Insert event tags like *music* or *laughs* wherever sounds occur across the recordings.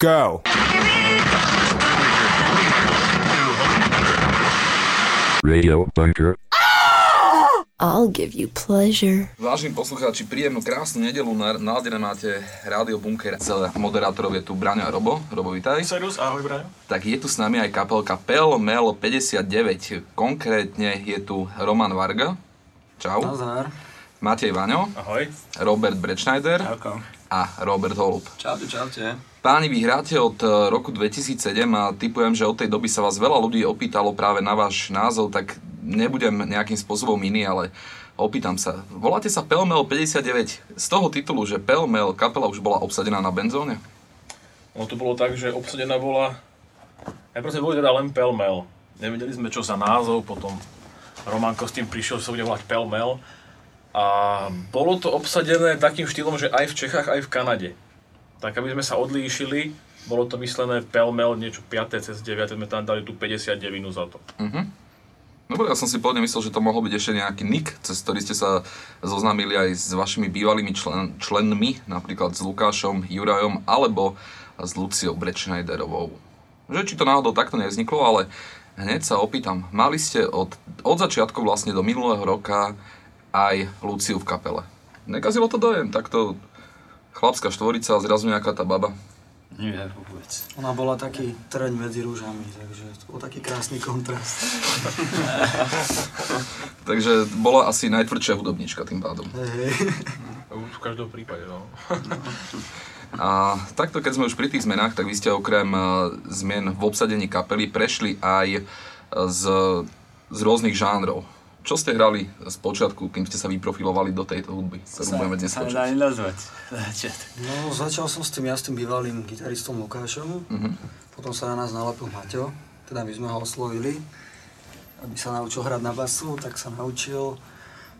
Go! Radio Bunker. I'll give you pleasure. Vážení poslucháči, príjemnú, krásnu nedelu. Na- Naladené máte Rádio Bunker. Z moderátorov je tu Braňo a Robo. Robo, vitaj. Serus, ahoj Brian. Tak je tu s nami aj kapelka Pel Mel 59. Konkrétne je tu Roman Varga. Čau. Nazar. Matej Vaňo, Ahoj. Robert Brečnajder Čauko. A Robert Holub. Čaute, čaute. Páni, vy hráte od e, roku 2007 a typujem, že od tej doby sa vás veľa ľudí opýtalo práve na váš názov, tak nebudem nejakým spôsobom iný, ale opýtam sa. Voláte sa Pelmel 59 z toho titulu, že Pelmel kapela už bola obsadená na benzóne? Ono to bolo tak, že obsadená bola... Najprv sme boli teda len Pelmel. Nevedeli sme čo za názov, potom Romanko s tým prišiel, že sa bude volať Pelmel. A bolo to obsadené takým štýlom, že aj v Čechách, aj v Kanade. Tak aby sme sa odlíšili, bolo to myslené Pelmel, niečo 5. cez 9. sme tam dali tú 59 za to. Dobre, ja som si pôvodne myslel, že to mohol byť ešte nejaký nick, cez ktorý ste sa zoznámili aj s vašimi bývalými člen, členmi, napríklad s Lukášom, Jurajom alebo s Luciou Brečnajderovou. Že či to náhodou takto nevzniklo, ale hneď sa opýtam, mali ste od, od začiatku vlastne do minulého roka aj Luciu v kapele. Nekazilo to dojem, takto chlapská štvorica a zrazu nejaká tá baba. Nie, vôbec. Ona bola taký trň medzi rúžami, takže to bol taký krásny kontrast. *laughs* Takže bola asi najtvrdšia hudobnička tým pádom. Hej. V každom prípade, no. *laughs* A takto, keď sme už pri tých zmenách, tak vy ste okrem eh, zmien v obsadení kapely prešli aj eh, z, z rôznych žánrov. Čo ste hrali z počiatku, kým ste sa vyprofilovali do tejto hudby, ktorú budeme dnes počuť? nazvať. *laughs* No, začal som s tým ja s tým bývalým gitaristom Lukášom, Mhm. potom sa na nás nalepil Maťo, teda my sme ho oslovili, aby sa naučil hrať na basu, tak sa naučil.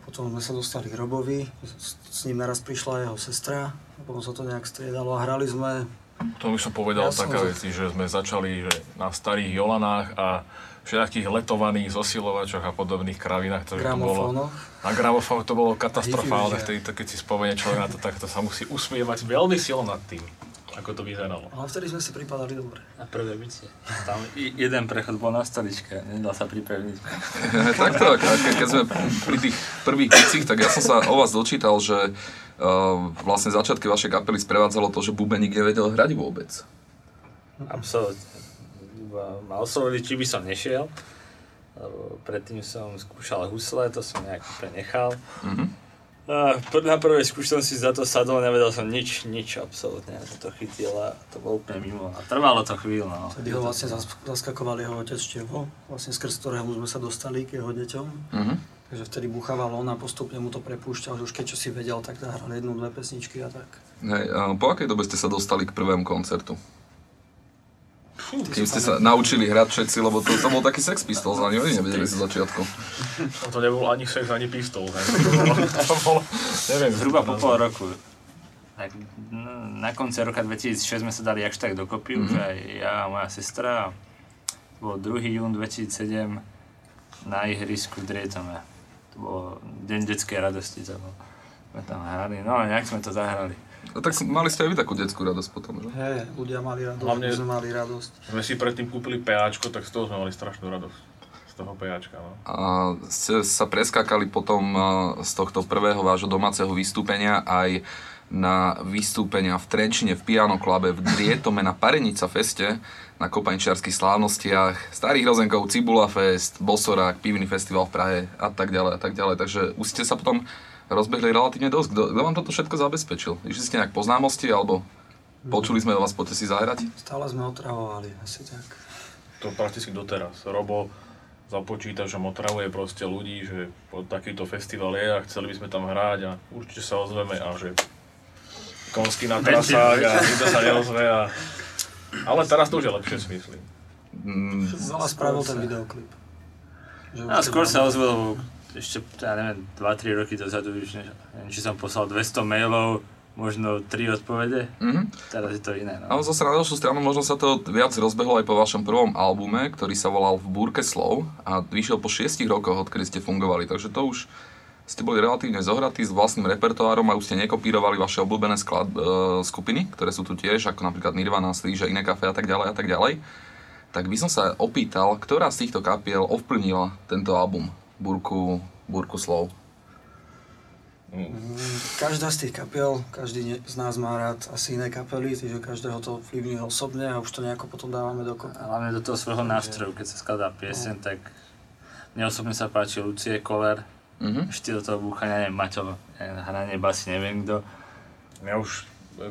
Potom sme sa dostali k Robovi, s, s ním naraz prišla jeho sestra, a potom sa to nejak striedalo a hrali sme To by som povedal Ja som taká za- vec, že sme začali že na starých Jolanách a všetkých letovaných zosilovačoch a podobných kravinách, ktoré to bolo. Na gramofónoch to bolo katastrofálne, vtedy to, keď si spomenie človek na to, tak to sa musí usmievať veľmi silno nad tým, ako to vyzeralo. Ale vtedy sme si pripadali dobre. Na prvé bicie. Tam jeden prechod bol na stoličke, nedal sa pripevniť. *laughs* Takto, ke, ke- keď sme pri tých prvých bicích, tak ja som sa o vás dočítal, že uh, vlastne začiatky vašej kapely sprevádzalo to, že bubeník nevedel hrať vôbec. Absolutne. Iba Ma oslovili, či by som nešiel. Lebo predtým som skúšal husle, to som nejak úplne nechal. Pr- na prvej si za to sadol, nevedel som nič, nič absolútne. Ja to chytil a to bolo úplne mimo. A trvalo to chvíľu, no. Vtedy ho vlastne zas- zaskakoval jeho otec Števo, vlastne skrz ktorého sme sa dostali k jeho deťom. Mhm. Takže vtedy buchával on a postupne mu to prepúšťal, že už keď čo si vedel, tak zahral jednu, dve pesničky a tak. Hej, a po akej dobe ste sa dostali k prvému koncertu? Kým ste sa naučili hrať všetci, lebo to, to bol taký Sex Pistols, ani oni nevedeli z začiatku. No to nebol ani sex, ani pistol. Ne? *laughs* To bolo, bolo, neviem. Zhruba po pol roku. Tak, no, na konci roka 2006 sme sa dali jakž tak dokopy, už aj ja a moja sestra. To bol 2. jún 2007 na ihrisku v Drietome. To bol deň detskej radosti, to bol. Sme tam hrali, no a nejak sme to zahrali. A tak mali ste aj vy takú detskú radosť potom, že? Hej, ľudia mali radosť, Hlavne- my sme mali radosť. Sme si predtým kúpili PAčko, tak z toho sme mali strašnú radosť. Z toho PAčka, no. A ste sa preskákali potom z tohto prvého vášho domáceho vystúpenia aj na vystúpenia v Trenčine, v Piano Clube, v Drietome, na Parenica Feste, na kopaničiarských slávnostiach, Starých Rozenkov, Cibula Fest, Bosorák, Pivný festival v Prahe a tak ďalej a tak ďalej. Takže už ste sa potom rozbehli relatívne dosť. Kto, kto vám toto všetko zabezpečil? Išli ste nejak po známosti alebo počuli sme o vás, poďte si zahrať? Stále sme otravovali, asi tak. To prakticky doteraz. Robo za počítačom otravuje proste ľudí, že po takýto festival je a chceli by sme tam hrať a určite sa ozveme a že konsky na trasách a nikto sa neozve a... Ale teraz to už je lepšie si myslím. Mm, Veľa spravil ten videoklip. A skôr sa lebo ešte, ja neviem, 2-3 roky dozadu neviem, či som poslal 200 mailov, možno 3 odpovede, mhm. teraz je to iné, Ale no. zase na ďalšiu stranu možno sa to viac rozbehlo aj po vašom prvom albume, ktorý sa volal V búrke slov a vyšiel po 6 rokoch, odkedy ste fungovali, takže to už ste boli relatívne zohratí s vlastným repertoárom a už ste nekopírovali vaše obľúbené sklad, e, skupiny, ktoré sú tu tiež, ako napríklad Nirvana, Slíže, iné kafe a tak ďalej a tak ďalej. Tak by som sa opýtal, ktorá z týchto kapiel ovplyvnila tento album Burku, Burku slov? Každá z tých kapiel, každý z nás má rád asi iné kapely, takže každého to vplyvňuje osobne a už to nejako potom dávame dokopy. Hlavne do toho svojho nástroju, keď sa skladá piesen, tak mne osobne sa páči Lucie Koller, Mhm. štýl toho búchania, neviem, Maťo, hranie basy, neviem kto. Ja už,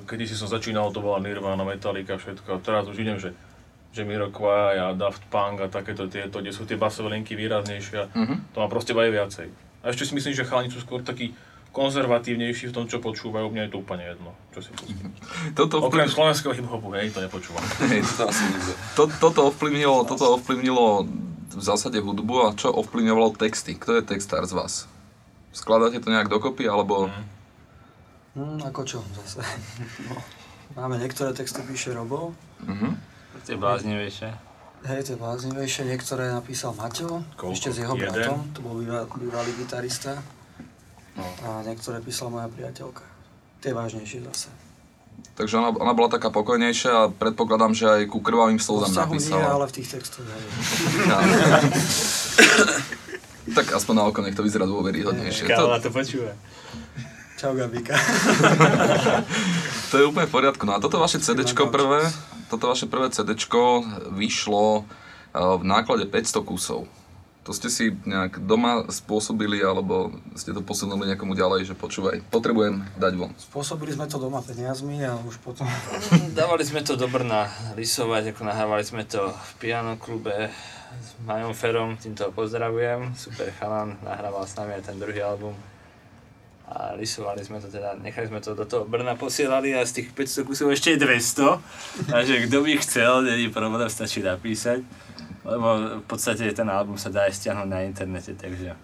kedy si som začínal, to bola Nirvana, Metallica, všetko. A teraz už idem, že že Miroquai a Daft Punk a takéto tieto, kde sú tie basové linky výraznejšie a Mhm. to ma proste baví viacej. A ešte si myslím, že chalani sú skôr takí konzervatívnejší v tom, čo počúvajú, mne je to úplne jedno, čo si pustím. *laughs* Toto Okrem ovplyvnilo, slovenského hip-hopu, hej, to nepočúvam. *laughs* hej, to, asi nikto. to, toto, ovplyvnilo, toto ovplyvnilo v zásade hudbu a čo ovplyvňovalo texty? Kto je textár z vás? Skladáte to nejak dokopy, alebo... Hm, ako čo zase? *laughs* No. Máme niektoré texty píše Robo, Mhm. Tie bláznivejšie. hej, tie bláznivejšie, niektoré napísal Maťo, Koľko? ešte s jeho Jeden? bratom, to bol býva, bývalý gitarista. No. A niektoré písala moja priateľka. Tie vážnejšie zase. Takže ona, ona bola taká pokojnejšia a predpokladám, že aj ku krvavým slzám vzťahu nie, napísala. ale v tých textoch. *laughs* Tak aspoň na oko nech to vyzerá dôveryhodnejšie. To, Kála to počúva. Čau Gabika. *laughs* to je úplne v poriadku. No a toto vaše CDčko prvé, toto vaše prvé CDčko vyšlo eh, v náklade 500 kusov. To ste si nejak doma spôsobili, alebo ste to posunuli niekomu ďalej, že počúvaj, potrebujem dať von. Spôsobili sme to doma peniazmi a už potom... *laughs* Dávali sme to do Brna lisovať, ako nahrávali sme to v pianoklube s Majom Ferom, týmto pozdravujem, super chalan, nahrával s nami aj ten druhý album. A lisovali sme to teda, nechali sme to do toho Brna, posielali a z tých 500 kusov ešte je 200. Takže kto by chcel, není problém, stačí napísať. Lebo v podstate ten album sa dá aj stiahnuť na internete, takže...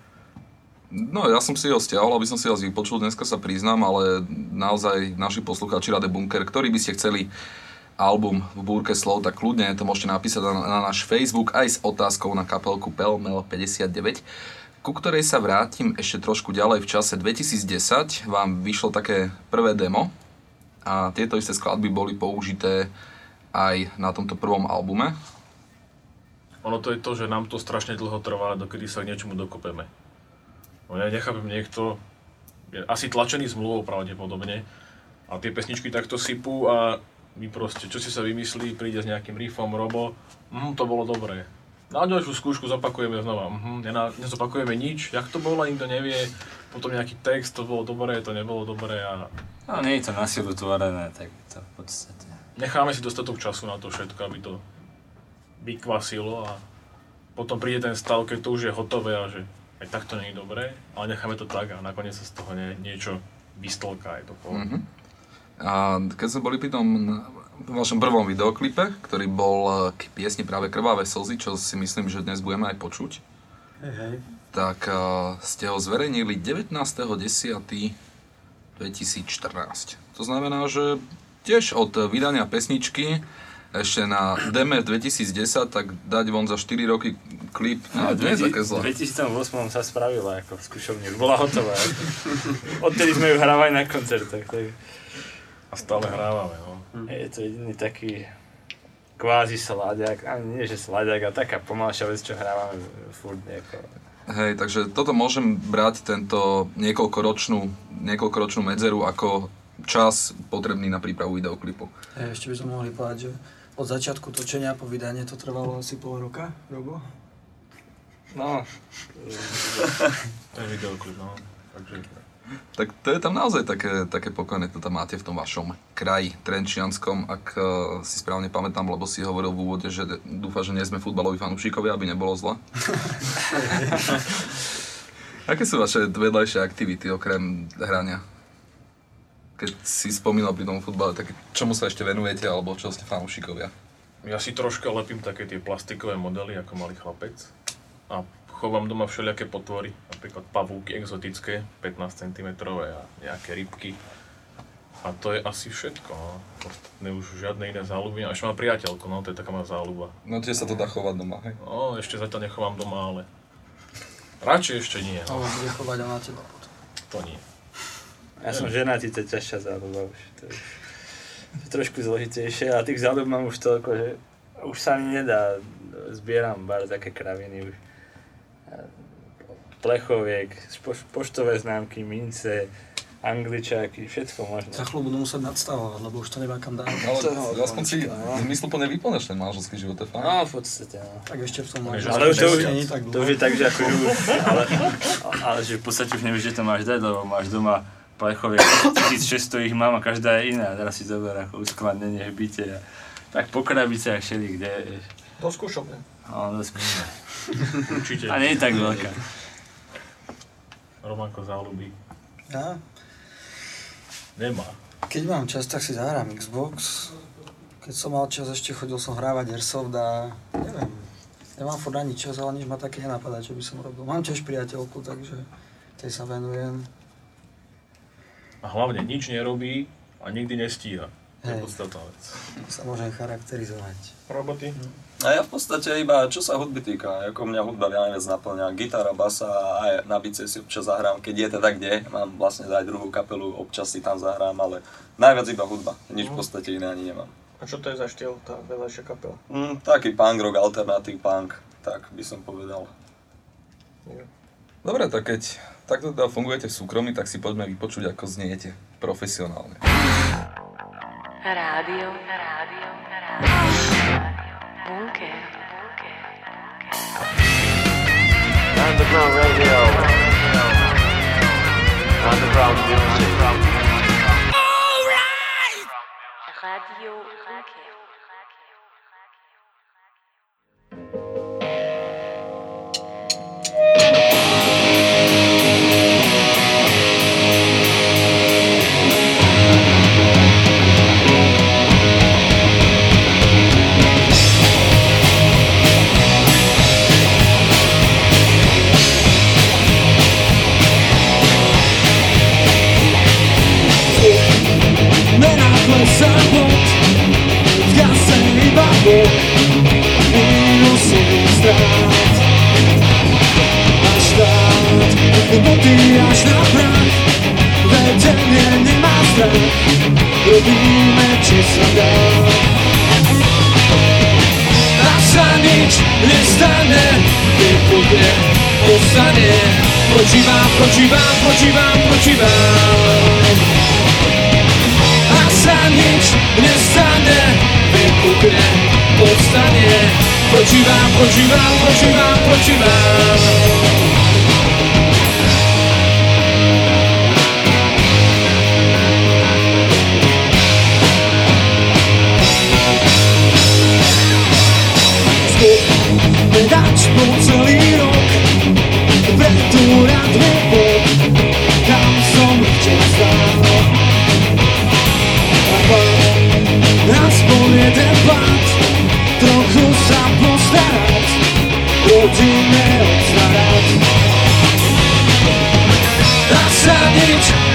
No, ja som si ho stiahol, aby som si ho vypočul, dneska sa priznám, ale naozaj naši poslucháči Rade Bunker, ktorí by ste chceli album v búrke slov, tak kľudne to môžete napísať na, na náš Facebook aj s otázkou na kapelku Pelmel59, ku ktorej sa vrátim ešte trošku ďalej v čase 2010. Vám vyšlo také prvé demo a tieto isté skladby boli použité aj na tomto prvom albume. Ono to je to, že nám to strašne dlho trvá, dokedy sa k niečomu dokopeme. No ja nechápem, niekto je asi tlačený zmluvou pravdepodobne a tie pesničky takto sypú a my proste, čo si sa vymyslí, príde s nejakým riffom, robo, mhm, to bolo dobré. Na ďalšiu skúšku zapakujeme znova, mhm, nena- nezopakujeme nič, jak to bolo, nikto nevie, potom nejaký text, to bolo dobré, to nebolo dobré a No nie je to na silu tvorené, tak to v podstate... necháme si dostatok času na to všetko, aby to vykvasilo a potom príde ten stav, keď to už je hotové a že aj tak to nie je dobré, ale necháme to tak a nakoniec sa z toho nie, niečo vystolká, je to. Mhm. A keď sme boli pri tom v vašom prvom videoklipe, ktorý bol eh, k piesni práve Krvavé slzy, čo si myslím, že dnes budeme aj počuť, Hej, hej. tak eh, ste ho zverejnili 19.10.2014. To znamená, že tiež od vydania pesničky ešte na Deme 2010, tak dať von za 4 roky klip, no, také V zlé. 2008 sa spravila ako v skúšovni, bola hotová. *laughs* Odtedy sme ju hrávali na koncertoch, tak A stále hrávame, no. je to jediný taký kvázi sláďak, ani nie že sláďak, ale taká pomalšia vec, čo hrávame furt nejako. Hej, takže toto môžem brať tento niekoľkoročnú, niekoľkoročnú medzeru ako čas potrebný na prípravu videoklipu. Hej, ešte by sme mohli povedať, že od začiatku točenia po vydanie to trvalo asi pol roka, Robo? No, Ten videoklip, no. Takže Tak to je tam naozaj také, také pokojné, to tam máte v tom vašom kraji Trenčianskom, ak eh, si správne pamätám, lebo si hovoril v úvode, že dúfa, že nie sme futbaloví fanúšikovia, aby nebolo zle. *laughs* Aké sú vaše vedľajšie aktivity okrem hrania? Keď si spomínal pri tom futbale, tak čomu sa ešte venujete, alebo čo ste fanúšikovia? ja si troška lepím také tie plastikové modely ako malý chlapec a chovám doma všelijaké potvory, napríklad pavúky exotické, 15 cm a nejaké rybky. A to je asi všetko, no. Ostatné už žiadne iné záľuby. A ešte mám priateľku, no, to je taká moja záľuba. No tiež sa to dá chovať doma, hej? No, ešte zatiaľ nechovám doma, ale radšej ešte nie. To No. bude chovať a na teba potom. To nie. Ja som ženatý, to je ťažšia záľuba už. To je, to *laughs* je trošku zložitejšie a tých záľub mám už toľko, že už sa mi nedá. Zbieram bar také kraviny už. Plechoviek, poš- poštové známky, mince, angličáky, všetko možné. Za chvíľu budú musieť nadstavovať, lebo už to nemá kam dať. Ale je aspoň si no. zmysluplne vyplňaš ten manželský život, to je fajn. No, v podstate, no. Tak ešte v tom že- Ale už to, už, nie tak to už je tak, že akože už, ale, ale že v podstate už nevieš, kde to máš dať, lebo máš doma plechovie, 1600 ich mám a každá je iná. Teraz si zober ako uskladnenie v byte a tak po krabiciach všeli, kde vieš. To skúšam, ne? A ono skúša. Určite. A nie je tak veľká. Romanko záľuby. Ja, Nemá. keď mám čas, tak si zahrám Xbox. Keď som mal čas, ešte chodil som hrávať Airsoft a neviem. Nemám furt ani čas, ale nič ma také nenapadá, čo by som robil. Mám tiež priateľku, takže tej sa venujem. A hlavne nič nerobí a nikdy nestíha. To je Hej. podstatná vec. sa môžem charakterizovať. Roboty. A ja v podstate iba, čo sa hudby týka, ako mňa hudba najviac naplňa, gitara, basa a aj na bice si občas zahrám, keď je teda kde, mám vlastne aj druhú kapelu, občas si tam zahrám, ale najviac iba hudba, nič v podstate iné ani nemám. A čo to je za štýl, tá vedľajšia kapela? Mm, taký punk rock, alternatív punk, tak by som povedal. Dobre, tak keď takto teda fungujete v súkromí, tak si poďme vypočuť, ako zniete profesionálne. Rádio, rádio, rádio, bunker. Underground radio. Underground music. Radio bunker. Čo sa dá A sa nič nestane Vypukne, ostane Proti vám, proti vám, proti vám, proti vám a sa nič nestane Vypukne, povstane Proti vám, proti vám, proti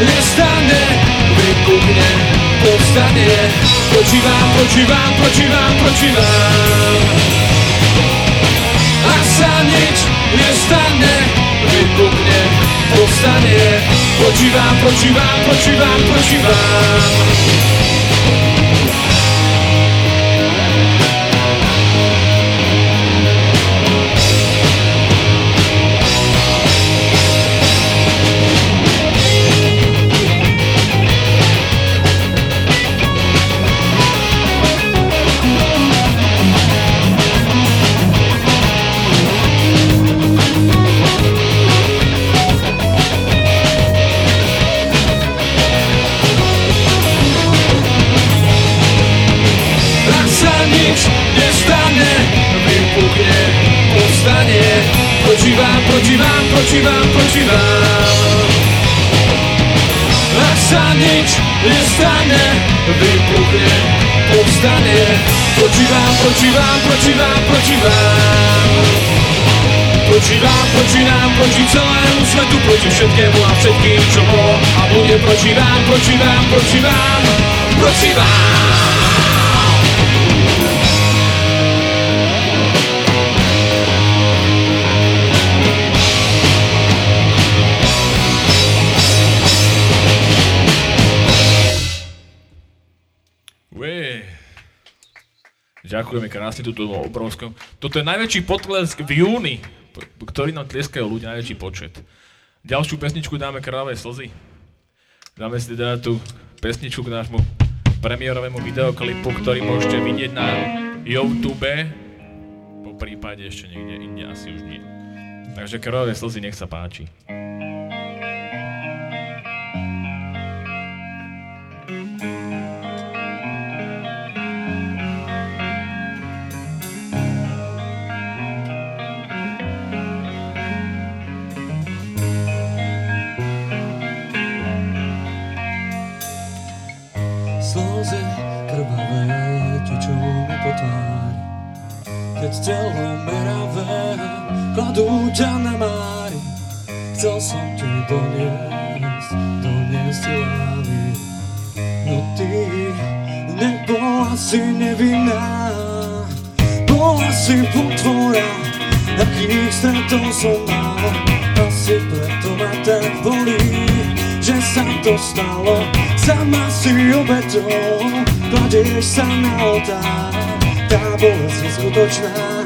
nestane. Vypukne, povstane. Proti vám, proti vám, proti vám, proti vám A sa nič nestane Vypukne, povstane. Proti vám, proti vám, proti vám, proti vám Proti vám, proti vám, proti vám, proti vám Ak sa nič nestane, vypukne, povstane. Proti vám, proti vám, proti vám, proti vám Proti vám, proti nám, proti celému svetu Proti všetkému a všetkým, čo bolo A bude. Proti vám, proti vám, proti vám Proti vám Ďakujeme krásne túto obrovskom. Toto je najväčší potlesk v júni, ktorý nám tlieskajú ľudia, najväčší počet. Ďalšiu pesničku dáme Kráľové slzy. Dáme si teda tú pesničku k nášmu premiérovému videoklipu, ktorý môžete vidieť na YouTube. Po prípade ešte niekde inde asi už nie. Takže Kráľové slzy, nech sa páči. Telo meravé kladú ťa na mári Chcel som ti doniesť, doniesť ti lávy. No ty nebola si nevinná Bola si potvora, akých stretol som mal. Asi preto ma tak bolí, že sa to stalo. Sama si obetou, kladieš sa na oltár. Tá bolesť je skutočná,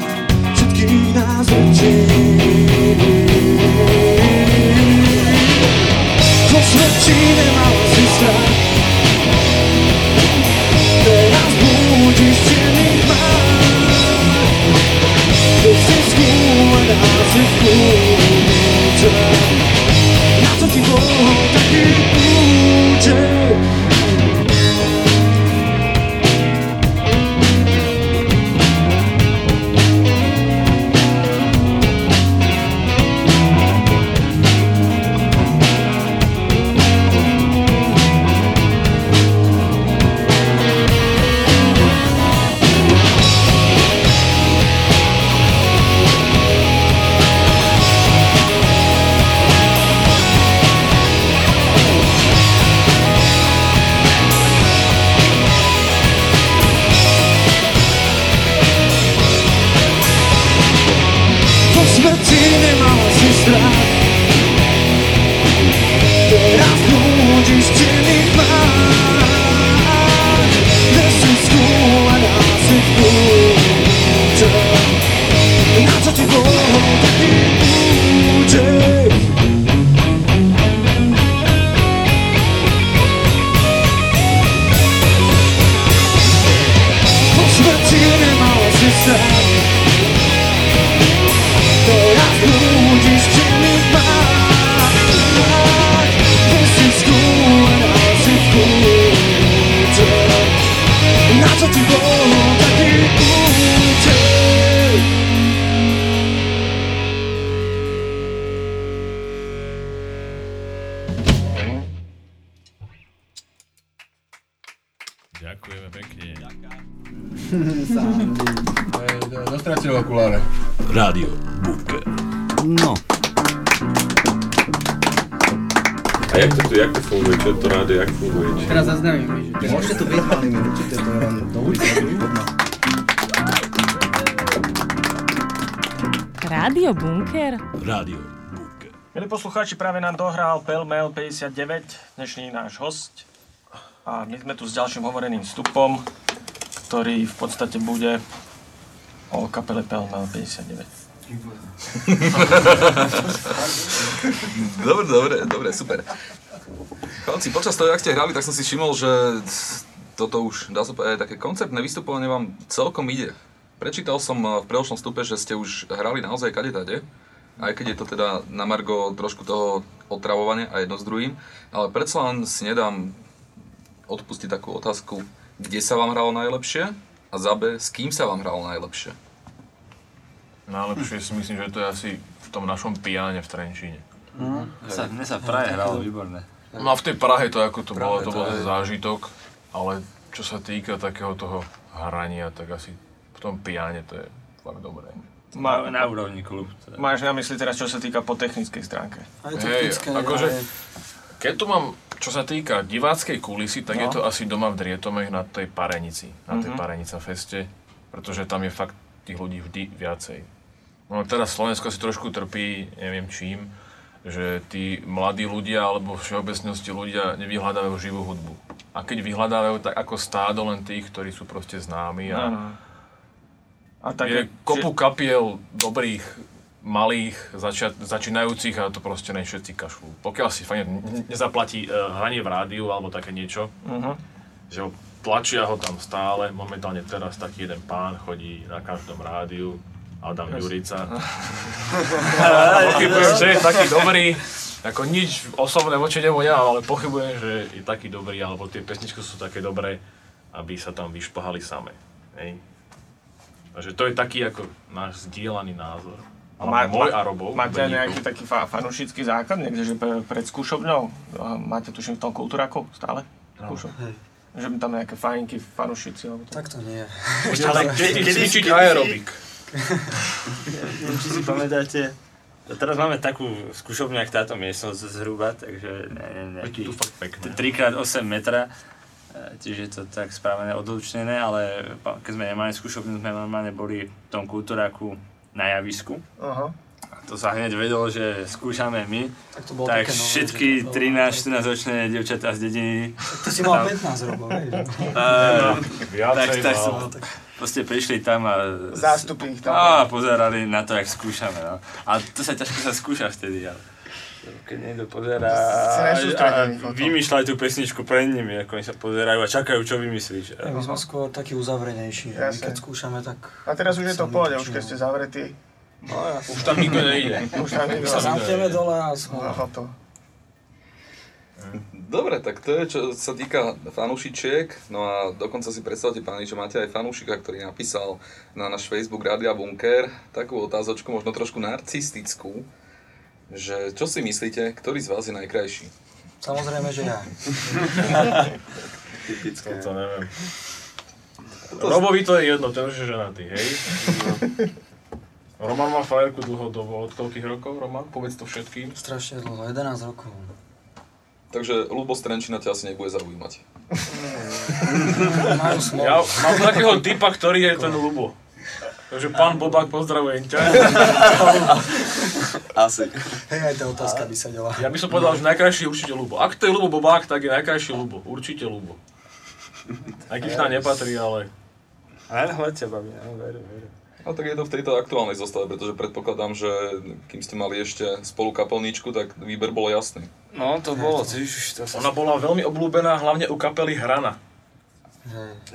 Not to keep on, that you Ďakujeme pekne. Dostratil *laughs* okuláre. Rádio Bunker. No. A jak to tu, jak to funguje? Čo to rádio, jak funguje? Či... Teraz zaznamíme, že Môžete tu byť malými, určite to je len do ulice, hodno. Rádio Bunker? Rádio. Milí poslucháči, práve nám dohral Pelmel 59, dnešný náš host. A my sme tu s ďalším hovoreným vstupom, ktorý v podstate bude o kapele Pelmel 59. *laughs* dobre, dobre, dobre, super. Chalci, počas toho, jak ste hrali, tak som si všimol, že toto už, dá sa povedať, také koncertné vystupovanie vám celkom ide. Prečítal som eh, v predošlom stupe, že ste už hrali naozaj kadetade, aj keď je to teda na margo trošku toho otravovania a jedno s druhým, ale predsa len si nedám odpustiť takú otázku, kde sa vám hralo najlepšie a za B, s kým sa vám hralo najlepšie? Najlepšie si myslím, že to je asi v tom našom pijáne v Trenčíne. Mne sa, mne sa v Prahe hralo výborné. No a v tej Prahe to ako to bolo, to bol zážitok, ale čo sa týka takého toho hrania, tak asi v tom pijáne to je fakt dobré. Na, na úrovni klub. Teda. Máš na mysli teraz, čo sa týka po technickej stránke? Hej, akože, keď to mám, čo sa týka diváckej kulisy, tak No. je to asi doma v Drietomech na tej Parenici, na tej Mhm. Parenica feste, pretože tam je fakt tých ľudí vždy viacej. No teraz Slovensko si trošku trpí, neviem čím, že tí mladí ľudia alebo v všeobecnosti ľudia nevyhľadávajú živú hudbu. A keď vyhľadávajú, tak ako stádo len tých, ktorí sú proste známi a, Áno. A tak, je kopu kapiel dobrých, malých, začia, začínajúcich a to proste ne všetci kašľú. Pokiaľ si fajne ne- nezaplatí uh, hranie v rádiu alebo také niečo, Mhm. že ho tlačia ho tam stále, momentálne teraz taký jeden pán chodí na každom rádiu, Adam Jasne. Jurica. *laughs* *laughs* Pochybujem, že je taký dobrý, ako nič osobné voči nemu nemám, ale pochybujem, že je taký dobrý, alebo tie pesničky sú také dobré, aby sa tam vyšplhali. Hej. Takže to je taký ako náš zdieľaný názor. A má, Môj má- a Robov. Máte aj Beníkov. nejaký taký fa- fanúšický základ niekde, že pre, pred skúšobňou? Máte tuším v tom kultúraku stále? No. Skúšo? Že by tam nejaké fajnky, fanúšici alebo tak? Tak to nie. Ale deti cvičiť aerobik. *laughs* Neviem, či si pamätáte, teraz máme takú skúšovňu, jak táto miestnosť zhruba, takže neviem, nejaký tu fakt pekné. 3x8 metra, e, tiež je to tak spravené odlučnené, ale keď sme nemali skúšovňu, sme normálne boli v tom kultúraku na javisku. Aha. A to sa hneď vedelo, že skúšame my, Tak to bolo tak také všetky že to bolo- 13-14 ročné dievčatá z dediny. Ty si mal 15 rokov, hej. *laughs* Uh, tak, tak, mal. tak, proste prišli tam a... Zástupy ich tam. A pozerali na to, jak skúšame, no. A to sa ťažko sa skúša vtedy, ale... Keď niekto pozerá a, a nesústredený potom. vymýšľa aj tú pesničku pred nimi, ako oni sa pozerajú a čakajú, čo vymyslíš. My sme skôr takí uzavrenejší, my Jasne. keď skúšame, tak... A teraz už je to pohode, už keď ste zavretí. No jasne. Už tam nikto nejde. *laughs* Už tam nikto sa nejde. zamkneme dole a sme... No. Dobre, tak to je, čo sa týka fanúšičiek. No a dokonca si predstavte, páni, že máte aj fanúšika, ktorý napísal na náš Facebook Rádia Bunker takú otázočku, možno trošku narcistickú, že čo si myslíte, ktorý z vás je najkrajší? Samozrejme, že ja. Typické. To neviem. Robovi to je jedno, ten už je ženatý, hej? Roman má frajerku dlhodobo, od koľkých rokov, Roman? Povedz to všetkým. Strašne dlho, 11 rokov. Takže Lubo Strenčina ťa asi nebude zaujímať. Ja mám takého typa, ktorý je ten Lubo. Takže pán Bobák, pozdravujem ťa. *laughs* Asi. Hej, aj tá otázka by sa dala. Ja by som povedal, že najkrajší je určite Lubo. Ak to je Lubo Bobák, tak je najkrajší Lubo. Určite Lubo. Aj keď nám nepatrí, ale... Ale hľad ťa, babi, no, veru, veru. A tak je to v tejto aktuálnej zostave, pretože predpokladám, že kým ste mali ešte spolu kapelníčku, tak výber bol jasný. No, to bolo, to sa... Ona bola veľmi obľúbená hlavne u kapely Hrana.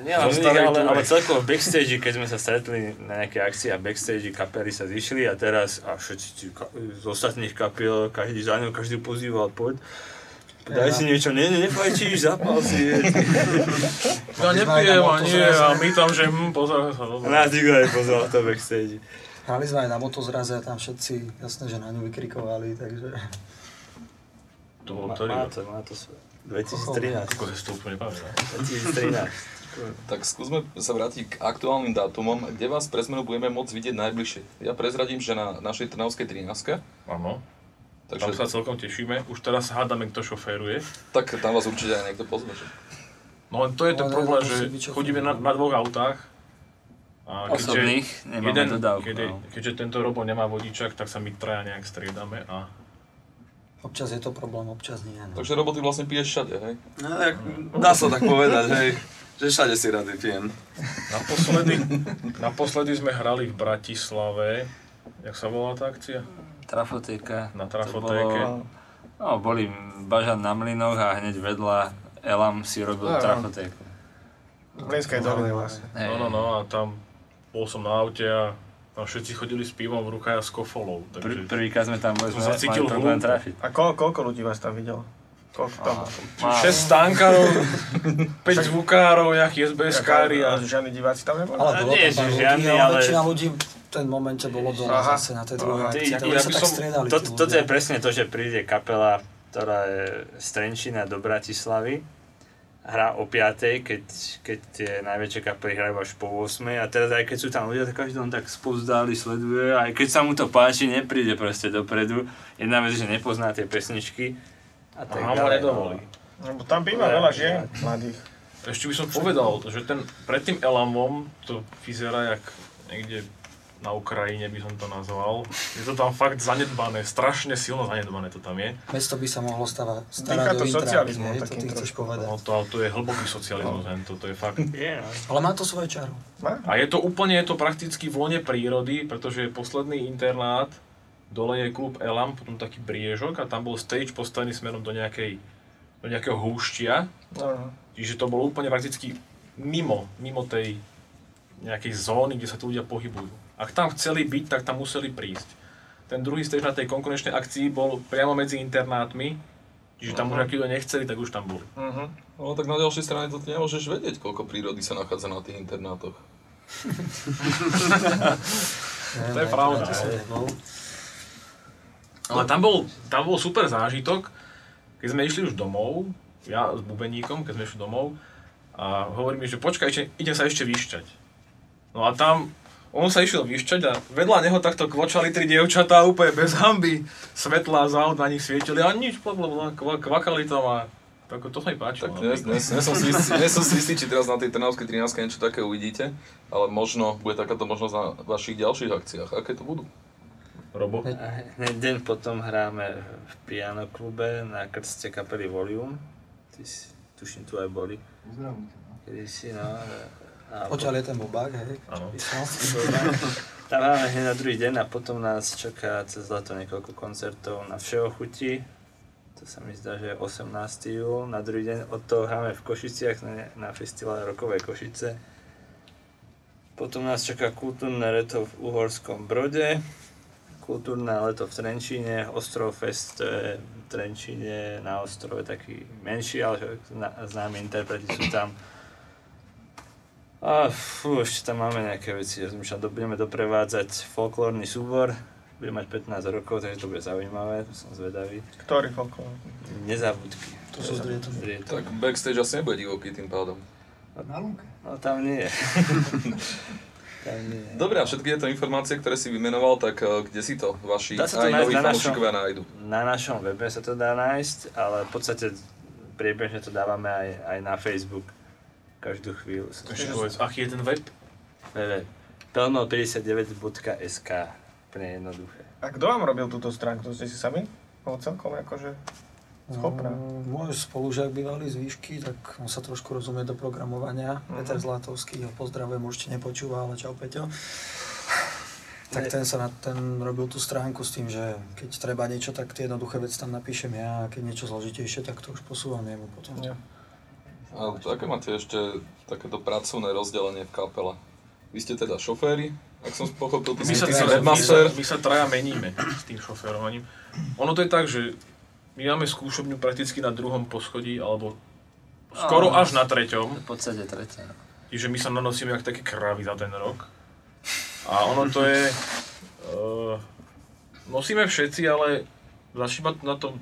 Nie, ale, Zostali ale, ale celkovo v backstage, keď sme sa stretli na nejaké akcie a backstage kapely sa zišli a teraz a všetci z ostatných kapiel, každý za ňou, každý pozýval, poď. Daj si niečo, nie, nie, nefajčíš, zapal si. je. *laughs* Ja nepijem a nie, a my tam, že hm, pozor sa. Nás nikto nepozval to backstage. Hrali sme aj na motozraze a tam všetci, jasné, že na ňu vykrikovali, takže... To bolo to, má to svoje. 2013. Ako si to úplne pamätám. 2013. Tak skúsme sa vrátiť k aktuálnym dátumom, kde vás pre zmenu budeme môcť vidieť najbližšie. Ja prezradím, že na našej Trnavskej 13. Áno. Takže- Tam sa celkom tešíme. Už teraz hádame, kto šoféruje. Tak tam vás určite aj niekto pozve. že? No len to je ten Ale problém, že chodíme na, na dvoch autách. A Osobných, nemáme dodávku, keďže, no. keďže tento Robo nemá vodičak, tak sa my traja nejak striedame a Občas je to problém, občas nie. No. Takže roboty vlastne piješ všade, hej? No, jak, dá sa tak povedať, hej. Že všade si rady pijem. naposledy, naposledy sme hrali v Bratislave. Jak sa volá tá akcia? Trafotéka. Na trafotéke. bolo- No, boli Bažan na mlynoch a hneď vedľa Elam si robil Áno. trafotéku. V Mlinskej doline vlastne. No, no, no a tam bol som na aute a tam všetci chodili s pivom v rukách a s kofolou. Pr- Takže prvýkrát sme tam boli, sme sa cítil mali problém trafiť. A ko, koľko ľudí vás tam videlo? Koľko tam? Málo. 6 stánkárov, 5 *laughs* zvukárov, nejakí SBS-kári a... a žiadni diváci tam neboli? Ale bolo nie, tam pár ľudí, ale väčšina ľudí v ten momente bolo dole Aha. zase na tej druhej akcii. Ja tak som- striedali To, toto je presne to, že príde kapela, ktorá je z Trenčína do Bratislavy, hrá o 5, keď, keď tie najväčšie kapely hrajú až po 8 a teraz aj keď sú tam ľudia, tak každý len tak spozdáli sleduje a aj keď sa mu to páči, nepríde proste dopredu. Jedna vec, že nepozná tie pesničky a tak Aha, ďalej. nedovolí. Lebo tam býva veľa žien mladých. Ešte by som povedal, že ten, pred tým Elamom to vyzerá jak niekde na Ukrajine by som to nazval. Je to tam fakt zanedbané, strašne silno zanedbané to tam je. Mesto by sa mohlo Dýcha starať to hej, to takým ty chceš trošku. povedať. No to, to je hlboký socializmus, no. to, to je fakt. *laughs* Ale má to svoje čaro. A je to úplne, je to prakticky v lone prírody, pretože je posledný internát, dole je klub Elam, potom taký briežok a tam bol stage postavený smerom do nejakej, do nejakého húštia. Aha. Čiže to bolo úplne prakticky mimo, mimo tej nejakej zóny, kde sa tu ľudia pohybujú. Ak tam chceli byť, tak tam museli prísť. Ten druhý stage na tej konkurenčnej akcii bol priamo medzi internátmi, čiže tam už Aha. akí ľudia nechceli, tak už tam boli. Mhm. No tak na ďalšej strane to ty nemôžeš vedieť, koľko prírody sa nachádza na tých internátoch. *laughs* To je pravda. no. Ale tam bol, tam bol super zážitok, keď sme išli už domov, ja s bubeníkom, keď sme išli domov, a hovorí mi, že počkaj, idem sa ešte vyšťať. No a tam, on sa išiel vyšťať a vedľa neho takto kvočali tri dievčatá úplne bez hamby. Svetlá z aut na nich svietili a nič, blablabla, kva, kvakali tam a tak to sa mi páčilo. Tak dnes, dnes, dnes, som si istý, dnes som si istý, či teraz na tej Trnavskej 13 niečo také uvidíte, ale možno bude takáto možnosť na vašich ďalších akciách. Aké to budú? Robo? Hneď deň potom hráme v piano klube na krste kapely Volume. Ty si, tuším, tu aj boli. Kedy si, no. Odtiaľ je ten bobák, hej. Áno. *laughs* Tam máme hneď na druhý deň a potom nás čaká cez leto niekoľko koncertov na Všeochuti. To sa mi zdá, že je 18. júl. Na druhý deň od toho hráme v Košiciach na, na festivale Rokovej Košice. Potom nás čaká kultúrne leto v Uhorskom Brode. Kultúrne leto v Trenčíne, Ostrovfest, to je v Trenčíne na ostrove taký menší, ale známi interpreti sú tam. A fú, ešte tam máme nejaké veci, rozmýšľam, budeme doprevádzať folklórny súbor, bude mať 15 rokov, takže to bude zaujímavé, to som zvedavý. Ktorý folklór? Nezabudky. To sú z. Tak backstage asi nebude divoký tým pádom. Na lunke. No tam nie. *laughs* tam nie. Dobre, a všetky tieto informácie, ktoré si vymenoval, tak eh, kde si to vaši Dá sa to aj noví na fanúšikovia nájdu? Na našom webe sa to dá nájsť, ale v podstate priebežne to dávame aj, aj na Facebook. Každú chvíľu. sa Ešte povedz, aký je ten web? www. pelno59.sk Úplne jednoduché. A kto vám robil túto stránku? To ste si sami? Bolo celkom akože schopná. Mm, Môj spolužiak bývalý z výšky, tak on sa trošku rozumie do programovania. Mhm. Peter Zlatovský, ho pozdravujem, určite nepočúva, ale čau Peťo. Tak ten sa na, ten robil tú stránku s tým, že keď treba niečo, tak tie jednoduché veci tam napíšem ja a keď niečo zložitejšie, tak to už posúvam jemu potom. Ja. A to aké máte ešte takéto pracovné rozdelenie v kapele? Vy ste teda šoféri, ak som pochopil, ty My sa, si my, sa, my sa traja meníme s tým šoférovaním. Ono to je tak, že my máme skúšobňu prakticky na druhom poschodí, alebo skoro až na treťom. V podstate tretia. Čiže my sa nanosíme jak také kravy za ten rok. A ono to je... Uh, nosíme všetci, ale začína na to...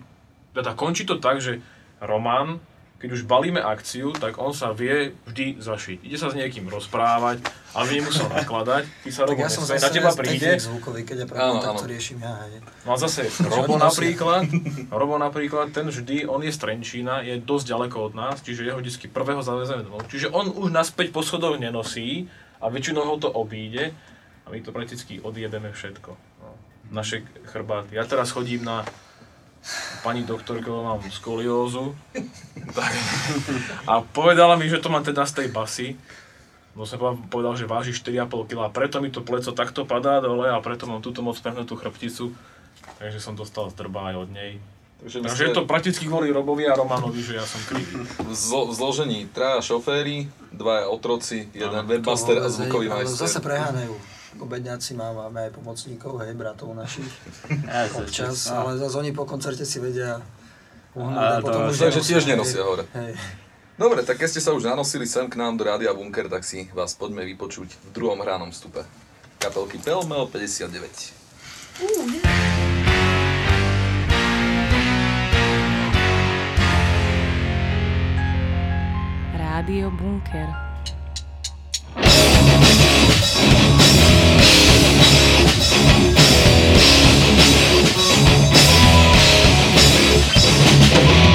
Teda končí to tak, že Roman, keď už balíme akciu, tak on sa vie vždy zašiť. Ide sa s niekým rozprávať, ale by nemusel nakladať. Ty sa Tak ja som zase na teba príde. zvukový, keď je Áno, problém, tak áno. to riešim ja. Hej. No a zase Robo napríklad, *laughs* Robo napríklad, ten vždy, on je z Trenčína, je dosť ďaleko od nás, čiže jeho vždy prvého zavezeme domov. Čiže on už naspäť po schodoch nenosí a väčšinou ho to obíde a my to prakticky odjebeme všetko. No. Naše chrbáty. Ja teraz chodím na pani doktorke, lebo mám skoliózu. Tak. A povedala mi, že to mám teda z tej basy. No som povedal- že váži 4,5 kg a preto mi to pleco takto padá dole a preto mám túto moc prehnutú chrbticu. Takže som dostal zdrba aj od nej. Takže Takže ste- je to prakticky kvôli Robovi a Romanovi, že ja som krivý. V zlo- zložení traja šoféri, dvaja otroci, jeden webmaster a zvukový ale majster. Zase preháňajú. Obedňáci má, máme aj pomocníkov, hej, bratov našich. *laughs* Ja, Občas, ale zase oni po koncerte si vedia uhnúť A a potom to- už Takže tiež nenosia hore. Hej. Dobre, tak keď ste sa už nanosili sem k nám do Rádia Bunker, tak si vás poďme vypočuť v druhom hranom vstupe. Kapelky Pelmel 59. Rádio Bunker. Thank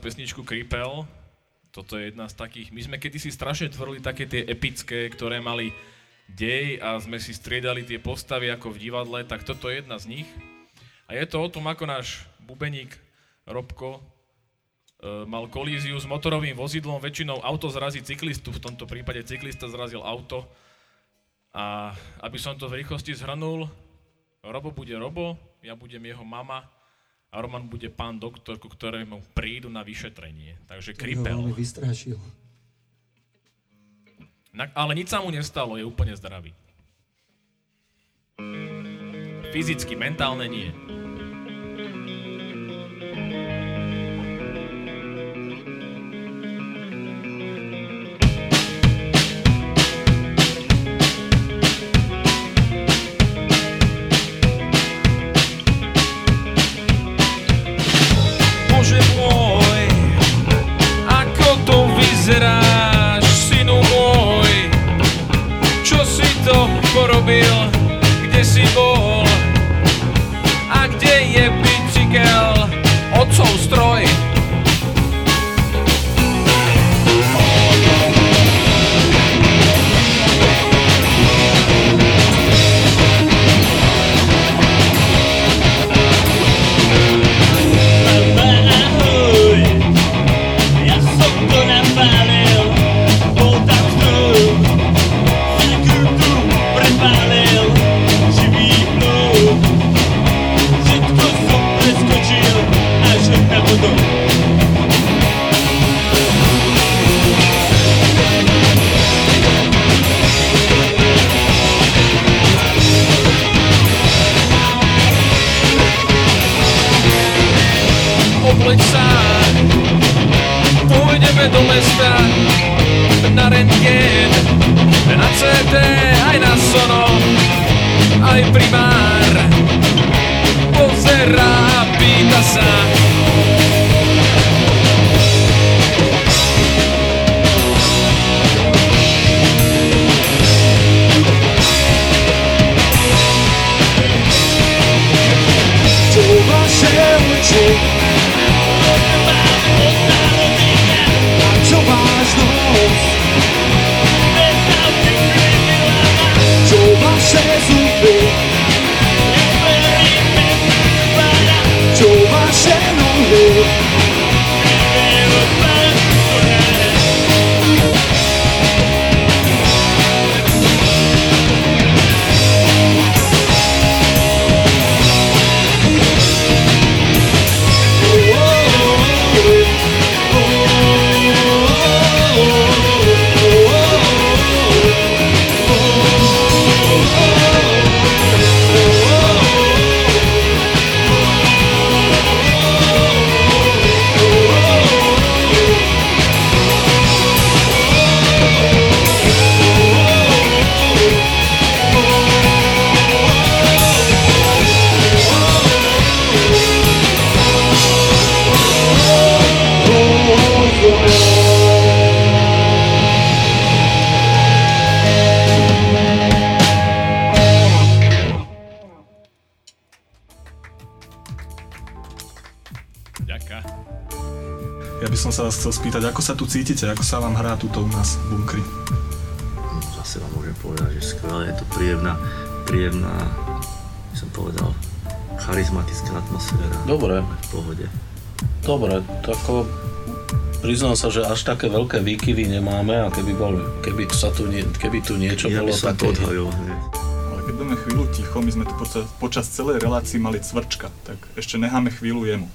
pesničku Kripel. Toto je jedna z takých, my sme kedysi strašne tvorili také tie epické, ktoré mali dej a sme si striedali tie postavy ako v divadle, tak toto je jedna z nich. A je to o tom, ako náš bubeník Robko e, mal kolíziu s motorovým vozidlom, väčšinou auto zrazí cyklistu, v tomto prípade cyklista zrazil auto. A aby som to v rýchlosti zhrnul, Robo bude Robo, ja budem jeho mama a Roman bude pán doktor, ku ktorému prídu na vyšetrenie. Takže kripel. veľmi vystrašil. Na, ale nič sa mu nestalo, je úplne zdravý. Fyzicky, mentálne nie. Spýtať, ako sa tu cítite, ako sa vám hrá tuto u nás v bunkri? Zase vám môžem povedať, že skvelé, je to príjemná, príjemná, by som povedal, charizmatická atmosféra. Dobre. V pohode. Dobre, tak ako priznám sa, že až také veľké výkyvy nemáme a keby, bol, keby, sa tu, nie, keby tu niečo Ja bolo také... to odhajil. Ale keď budeme chvíľu ticho, my sme tu počas, počas celej relácii mali cvrčka, tak ešte necháme chvíľu jemu.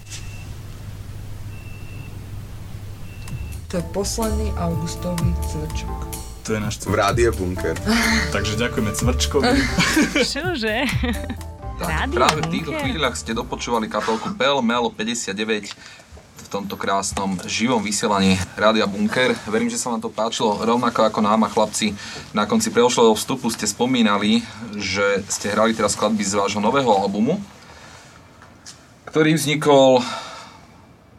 To je posledný augustový cvrčok. To je náš V rádio Bunker. *laughs* Takže ďakujeme cvrčkovi. *laughs* Čože? Tak, Rádio práve v týchto chvíľach ste dopočúvali kapelku Bell Mel 59 v tomto krásnom živom vysielaní Rádia Bunker. Verím, že sa vám to páčilo rovnako ako nám a chlapci. Na konci predošlého vstupu ste spomínali, že ste hrali teraz skladby z vášho nového albumu, ktorý vznikol,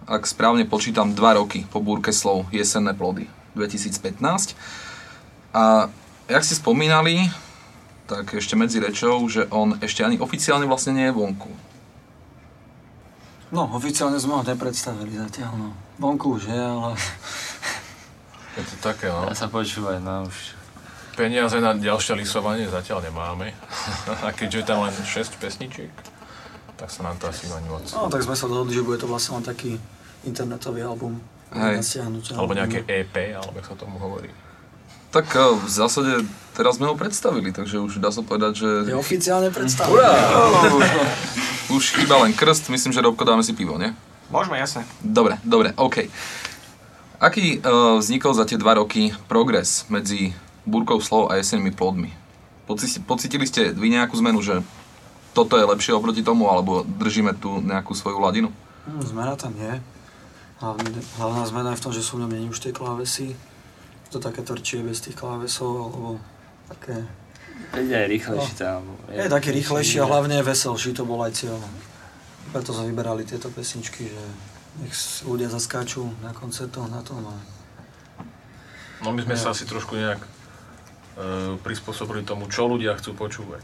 ak správne počítam, 2 roky po búrke slov Jesenné plody 2015. A jak ste spomínali, tak ešte medzi rečou, že on ešte ani oficiálne vlastne nie je vonku. No, oficiálne sme ho nepredstavili zatiaľ, no. Vonku už je, ale... Je to také, no. Ja sa počúvaj, no už. Peniaze na ďalšie lisovanie zatiaľ nemáme. A keďže je tam len 6 pesničiek, tak sa nám to asi ani moc. No, tak sme sa dohodli, že bude to vlastne len taký internetový album. Hej. Alebo nejaké EP, alebo ako sa tomu hovorí. Tak eh, v zásade teraz sme ho predstavili, takže už dá sa povedať, že... Je oficiálne predstavený. Urá! *laughs* Už chýba len krst, myslím, že Robko dáme si pivo, nie? Môžeme, jasne. Dobre, dobre, OK. Aký uh, vznikol za tie dva roky progres medzi búrkou slov a jesenými plodmi? Pocítili ste vy nejakú zmenu, že toto je lepšie oproti tomu, alebo držíme tu nejakú svoju ladinu? Hm, zmena tam je. Hlavne, hlavná zmena je v tom, že sú v ňom není už tie klávesy. Je to také tvrdšie bez tých klávesov, alebo také... Je aj rýchlejší tam. Je, taký rýchlejší a hlavne je veselší, to bol aj cieľ. Preto sme vyberali tieto pesničky, že nech ľudia zaskáču na koncertoch na tom a... No my sme sa asi trošku nejak e, prispôsobili tomu, čo ľudia chcú počúvať.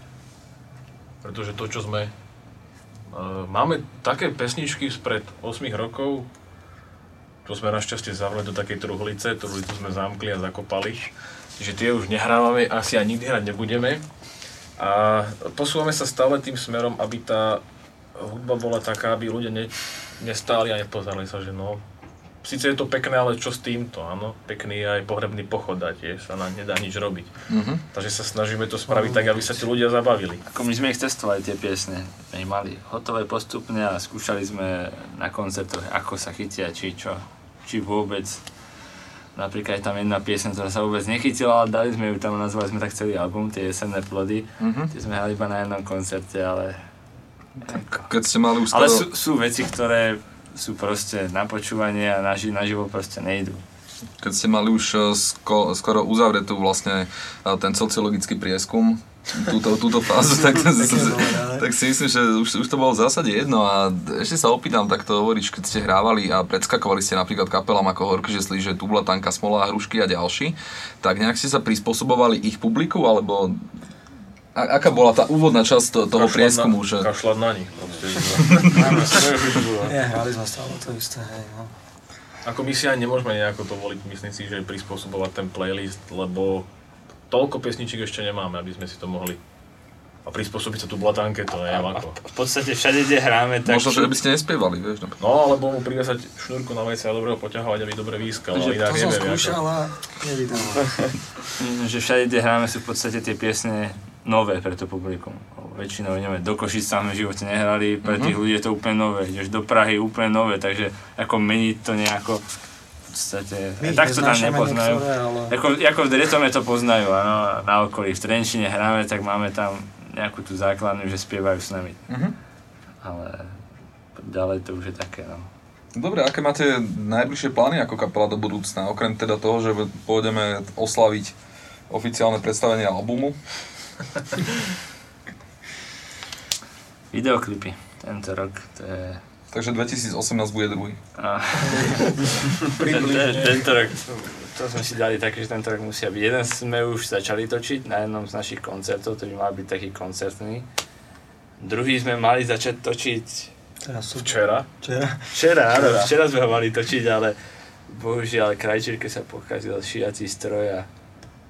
Pretože to, čo sme... E, máme také pesničky spred 8 rokov, čo sme našťastie zavreli do takej truhlice, truhlicu sme zamkli a zakopali, že tie už nehrávame, asi aj nikdy hrať nebudeme. A posúvame sa stále tým smerom, aby tá hudba bola taká, aby ľudia ne, nestáli a nepozerali sa, že no, Sice je to pekné, ale čo s týmto, áno? Pekný je aj pohrebný pochod a tiež sa na nedá nič robiť. Mhm. Takže sa snažíme to spraviť tak, aby sa tí ľudia zabavili. Ako my sme ich testovali tie piesne, my mali hotové postupne a skúšali sme na koncertoch, ako sa chytia, či čo, či vôbec. Napríklad je tam jedna piesň, ktorá sa vôbec nechytila, ale dali sme ju tam, nazvali sme tak celý album, tie jesenné plody. Mhm. Tie sme hrali iba na jednom koncerte, ale... Keď ste mali už Ale sú, sú veci, ktoré sú proste na počúvanie a naži, naživo proste nejdú. Keď ste mali už eh, sko- skoro uzavretú vlastne eh, ten sociologický prieskum, túto, túto fázu, tak, tak si myslím, že už, už to bolo v zásade jedno a ešte sa opýtam takto hovoriť, keď ste hrávali a predskakovali ste napríklad kapelám ako Horky že Tubla, Tanka, Smola, Hrušky a ďalší, tak nejak ste sa prispôsobovali ich publiku, alebo a, aká bola tá úvodná časť to, toho Kašľať prieskumu? Na, Že... kašľať na nich. Proste. Nie, hrali sme stále to isté, hej, no. Ako my si aj nemôžeme nejako to voliť, myslím si, že prispôsobovať ten playlist, lebo toľko pesničiek ešte nemáme, aby sme si to mohli a prispôsobiť sa tu blatánke, to je ako. V podstate všade, kde hráme, tak... Možno, že by ste nespievali, vieš. napríklad. No, alebo mu privesať šnúrku na veci a dobre ho poťahovať, aby dobre výskal, inak to som neviem. skúšal a nevydal. *laughs* Že všade, kde hráme, sú v podstate tie piesne nové pre to publikum. Väčšinou, neviem, do Košic sme v živote nehrali, pre tých Mhm. ľudí je to úplne nové, ideš do Prahy úplne nové, takže ako meniť to nejako v podstate, My tak to tam nepoznajú. niektoré, ale- Ako, ako v Dretome to poznajú, áno, na okolí. V Trenčine hráme, tak máme tam nejakú tú základnú, že spievajú s nami. Mhm. Ale ďalej to už je také, no. Dobre, aké máte najbližšie plány ako kapela do budúcna? Okrem teda toho, že pôjdeme oslaviť oficiálne predstavenie albumu. *laughs* Videoklipy tento rok, to je... Takže 2018 bude druhý. A... *laughs* Ten- ten- Tento rok, to sme si dali také, že tento rok musia byť. Jeden sme už začali točiť na jednom z našich koncertov, to by mal byť taký koncertný. Druhý sme mali začať točiť Včera. Včera. Včera, áno, včera sme ho mali točiť, ale bohužiaľ krajčírke sa pokazil šiací stroj a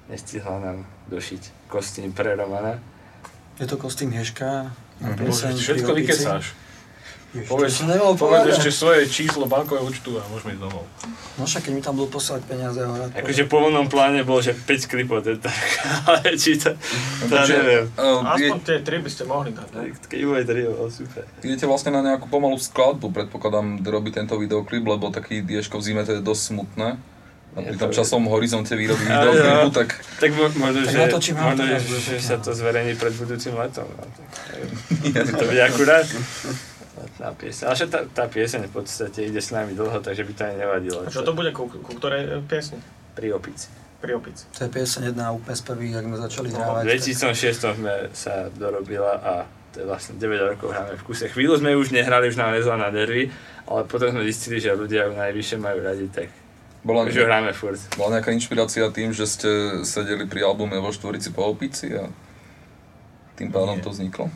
nestihla nám došiť kostým pre Romana. Je to kostým Heška. Bože, ty všetko. Ježiš, Povedz, to povedz ešte svoje číslo bankového účtu a môžeme ísť domov. No však keď mi tam budú poslať peniaze, ho rád Akože po pôvodnom pláne bolo, že 5 klipov tento rok, ale či to, to Takže, neviem. eh, Aspoň tie tri by ste mohli dať. ne? Keď bude tri, bolo super. Idete vlastne na nejakú pomalú skladbu, predpokladám, robiť tento videoklip, lebo taký Dieško v zime to je dosť smutné. A pri tom to- časovom horizonte výroby videoklipu, no, tak... tak mo- možno, Tak že, možno, že, sa to zverejní pred budúcim letom. No, tak, *laughs* to bude akurát. Tá pieseň. Ale tá, tá pieseň v podstate ide s nami dlho, takže by to ani nevadilo. A čo to bude ku, ku ktorej e, piesni? Pri opici. Pri opici. To je pieseň jedna úplne z prvých, ak sme začali V hrávať. 2006 sme sa dorobila a to je vlastne 9 rokov hráme v kuse. Chvíľu sme už nehrali, už nám lezla na nervy, ale potom sme zistili, že ľudia ju najvyššie majú radi, tak Bola, ju hráme furt. bola nejaká inšpirácia tým, že ste sedeli pri albume vo štvorici po opici a tým pádom to vzniklo?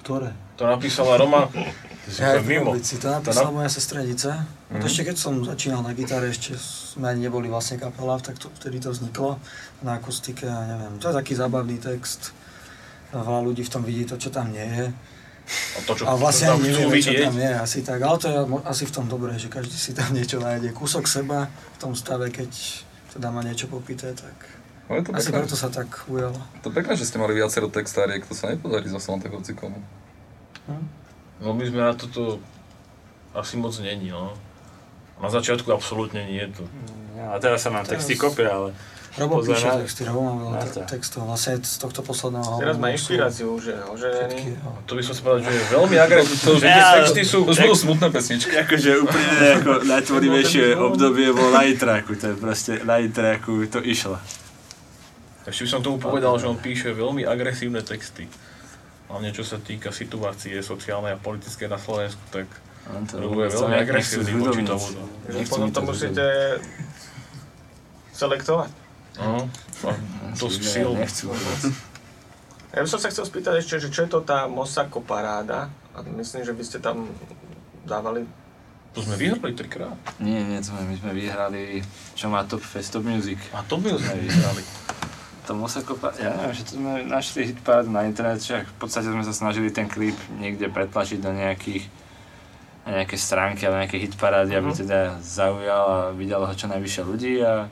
Ktoré? To napísala Roma, *laughs* ty si Ja úplne mimo. to napísala nap- moja sestrenice. Mm. To Mhm. ešte keď som začínal na gitare, ešte sme ani neboli vlastne kapela, tak to, vtedy to vzniklo na akustike a neviem. To je taký zábavný text. Veľa ľudí v tom vidí to, čo tam nie je. A to, čo a vlastne tam nevieme, čo tam je, asi tak. Ale to je asi v tom dobré, že každý si tam niečo nájde. Kúsok seba v tom stave, keď teda má niečo popité, tak No je to asi pekné. preto sa tak ujalo. To pekné, že ste mali viacero textáriek, to sa nepodarí zase len tak hocikomu. No my sme na toto asi moc není, no. Na začiatku absolútne nie to. A teraz sa nám texty kopia, ale... Robo píše na- texty, Robo má veľa na te- to. textov, vlastne z tohto posledného Teraz má albumu inšpiráciu, že oženený. To by som si povedal, že je veľmi agresívne. To- že tie Ja- texty sú... Už budú smutné pesničky. Akože úplne ako najtvorivejšie *laughs* obdobie bolo light tracku, to je proste light tracku, to išlo. Ešte by som tomu povedal, že on píše veľmi agresívne texty. Hlavne čo sa týka situácie sociálnej a politickej na Slovensku, tak On to je veľmi agresívny voči tomu. no. Potom to musíte selektovať. No, *laughs* dosť Čiže vôbec. Ja by som sa chcel spýtať ešte, že čo je to tá Mosako paráda? A myslím, že by ste tam dávali... To sme vyhrali trikrát. Nie, nie, to sme, my sme vyhrali, čo má Top Fest, Top Music. A to by sme vyhrali. To Mosako, pa- ja neviem, že to sme našli hitparádu na internete, však v podstate sme sa snažili ten klip niekde pretlačiť do nejakých na nejaké stránky alebo nejaké hitparády, aby Mhm. teda zaujal a videlo ho čo najvyššie ľudí a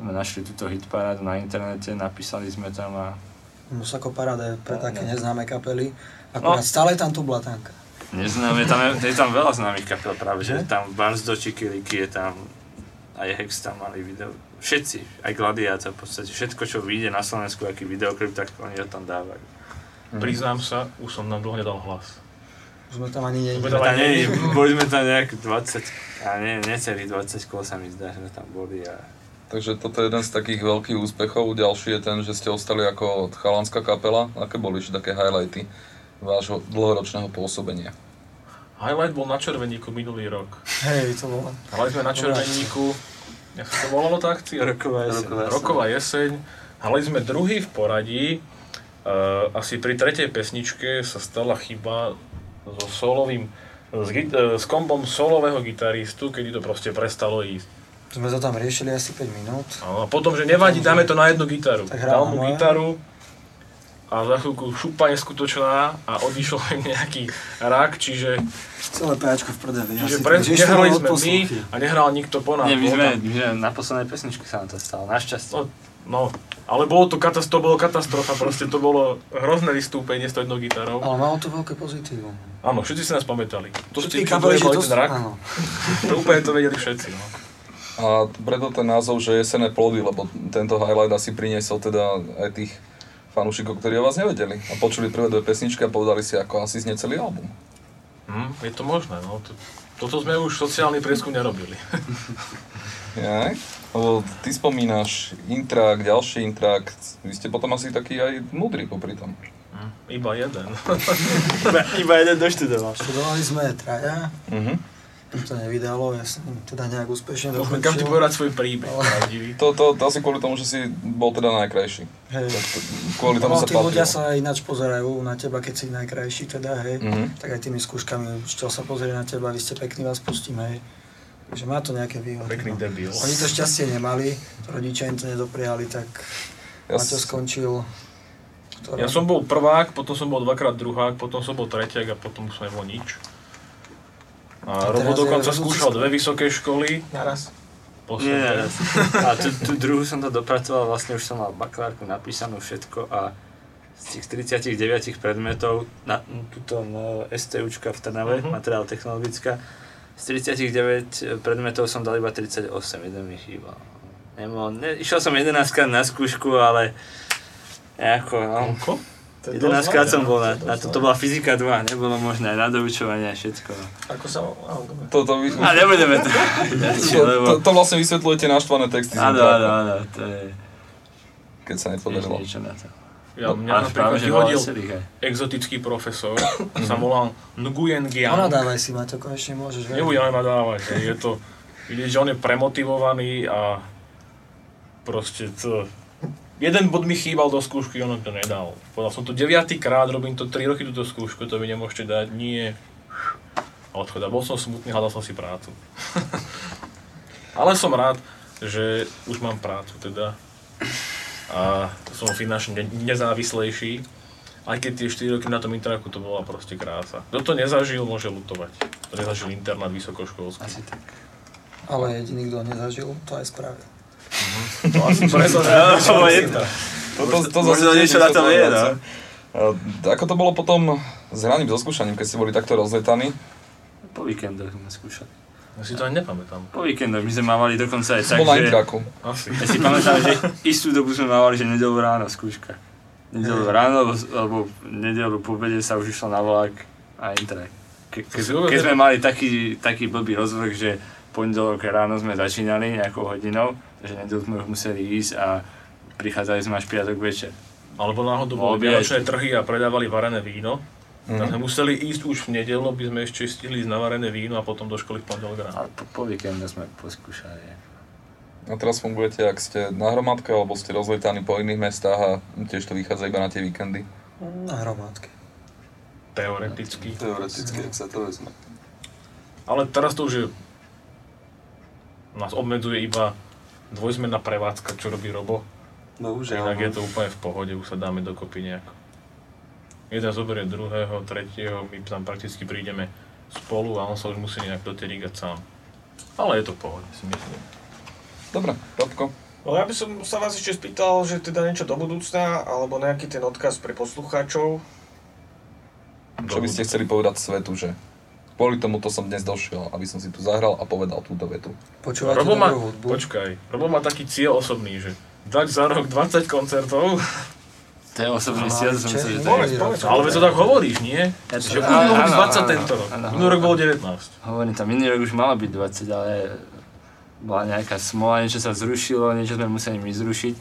sme našli túto hitparádu na internete, napísali sme tam a Musako paráda je pre také No. neznáme kapely. Akurát No. stále je tam tu blatanka. neznáme, tam je, je tam veľa známych kapel práve, že tam Barnes do Čikiliky, je tam aj Hex tam mali video, všetci, aj Gladiátor v podstate, všetko čo vyjde na Slovensku, aký videoklip, tak oni ho tam dávajú. Priznám sa, už som nám dlho nedal hlas. Už sme tam ani nie. Sme tam ani nie, boli sme tam nejak 20, a nie, necelých 20 kol sa mi zdá, že sme tam boli a Takže toto je jeden z takých veľkých úspechov. Ďalší je ten, že ste ostali ako chalanská kapela. Aké boli ešte také highlighty vášho dlhoročného pôsobenia? Highlight bol na Červeníku minulý rok. Hej, to bolo. Hrali sme na Červeníku, jak sa to volalo tá akcia? Roková jeseň. Roková, jeseň. Hrali sme druhý v poradí. Uh, asi pri tretej pesničke sa stala chyba so solovým, s, eh, s kombom solového gitaristu, kedy to proste prestalo ísť. Sme to tam riešili asi 5 minút. A potom, že nevadí, dáme to na jednu gitaru. Tak Dal mu moje. gitaru a za chvíľku šupa neskutočná a odišiel im *laughs* nejaký rak, čiže, Celé PAčko v prdeli. čiže pre, nehrali sme my a nehral nikto po nás. Nie, my sme, tam- my sme na poslednej pesničke sa nám to stalo, našťastie. No, no, ale bolo to, katas- to bolo katastrofa, proste to bolo hrozné vystúpenie s tou jednou gitarou. Ale malo to veľké pozitívum. Áno, všetci si nás pamätali. To ste čo to- ten rak, áno. *laughs* to úplne to vedeli všetci. No. A preto ten názov, že jesené plody, lebo tento highlight asi priniesol teda aj tých fanúšikov, ktorí o vás nevedeli. A počuli prvé dve pesničky a povedali si, ako asi znie celý album. Hm, je to možné, no. To, toto sme už sociálny prieskum nerobili. *laughs* Jaj? Lebo ty spomínaš intrak, ďalší intrak, vy ste potom asi taký aj múdry popri tom. Iba jeden. *laughs* iba, iba jeden doštudoval. Študovali sme traja. Mhm. To nevydalo, ja som teda nejak úspešne Môžeme dokončil. každý povedať svoj príbeh, pravdivý. To, to, to asi kvôli tomu, že si bol teda najkrajší. Hej. Tak to- Kvôli tomu no, sa tí ľudia patrilo. sa ináč pozerajú na teba, keď si najkrajší, teda, hej. Mhm. Tak aj tými skúškami učiteľ sa pozrie na teba, vy ste pekný, vás pustím, hej. Takže má to nejaké výhody. Pekný no. debil. Oni to šťastie nemali, rodičia im to nedopriali, tak Ja Maťo skončil... ktorá- Ja som bol prvák, potom som bol dvakrát druhák, potom som bol tretiak a potom už som nebol nič. A Robo dokonca skúšal dve vysoké školy. Naraz. Nie, Posledné. a tú, tú druhú som to dopracoval, vlastne už som mal bakalárku napísanú všetko a z tých 39 predmetov, na, tuto na STUčka v Trnave, Mhm. materiál technologická, z 39 predmetov som dal iba 38, jeden mi chýbal. Nemohol, ne, išiel som 11 na skúšku, ale nejako, no. Koľko? To je 11 dosť krát som no. bol na, na to, to bola fyzika 2, nebolo možné, na doučovanie a všetko. Ako sa... Áno, dobre. To, to, vy, A nebudeme to. *laughs* to, to, to vlastne vysvetľujete naštvané texty. Áno, áno, áno, to je Keď sa nepodarilo. niečo na to. Ja, mňa Ale napríklad vyhodil exotický profesor, *coughs* sa volal Nguyen Giang. No nadávaj si, Maťo, konečne môžeš. vieš. Nebudem aj nadávať, je to, vidieť, že on je premotivovaný a proste to, jeden bod mi chýbal do skúšky, on to nedal. Povedal som to 9 krát, robím to 3 roky túto skúšku, to mi nemôžete dať, nie. A odchoda, bol som smutný, hľadal som si prácu. *laughs* Ale som rád, že už mám prácu teda. A som finančne ne- nezávislejší. Aj keď tie 4 roky na tom intraku to bola proste krása. Kto to nezažil, môže lutovať. Kto nezažil internát vysokoškolský. Asi tak. Ale jediný, kto nezažil, to aj spravil. To asi *laughs* preto, že... To to. Možno niečo tiež na tom je, no. A Ako to bolo potom s hraním, so skúšaním, keď ste boli takto rozletaní? Po víkendoch sme skúšali. Ja si to ani nepamätám. Po víkendoch my sme mávali dokonca aj tak, bol že... Asi. Ja si pamätám, že istú dobu sme mávali, že nedelu ráno skúška. Nedelu ráno, alebo, nedelu po obede sa už išlo na vlak a intrak. Ke, keď sme mali taký, taký blbý rozvrh, že pondelok ráno sme začínali nejakou hodinou, že nedelu sme už museli ísť a prichádzali sme až piatok večer. Alebo náhodou boli vianočné trhy a predávali varené víno. Mhm. Tak sme museli ísť už v nedelu, aby sme ešte stihli ísť na varené víno a potom do školy v pondelok ráno. Ale po, po víkendu sme poskúšali. A teraz fungujete, ak ste na hromadke, alebo ste rozletaní po iných mestách a tiež to vychádza iba na tie víkendy? Na hromádke. Teoreticky. Teoreticky, ak sa to vezme. Ale teraz to už je... Nás obmedzuje iba dvojzmenná prevádzka, čo robí Robo. Bohužiaľ. Inak je to úplne v pohode, už sa dáme dokopy nejako. Jeden zoberie druhého, tretieho, my tam prakticky prídeme spolu a on sa už musí nejak do tej rigať sám. Ale je to v pohode, si myslím. Dobre, Robko. No ja by som sa vás ešte spýtal, že teda niečo do budúcna, alebo nejaký ten odkaz pre poslucháčov. Čo by ste chceli povedať svetu, že kvôli tomuto som dnes došiel, aby som si tu zahral a povedal túto vetu. Počúvate Robo má, hudbu? počkaj, Robo má taký cieľ osobný, že dať za rok 20 koncertov. To je osobný cieľ, som sa, že to je... Ale veď to tak hovoríš, nie? Ja to- Že byť áno, 20 áno, tento rok. Minulý rok bol hovorím. 19. Hovorím tam, minulý rok už malo byť 20, ale bola nejaká smola, niečo sa zrušilo, niečo sme museli my zrušiť.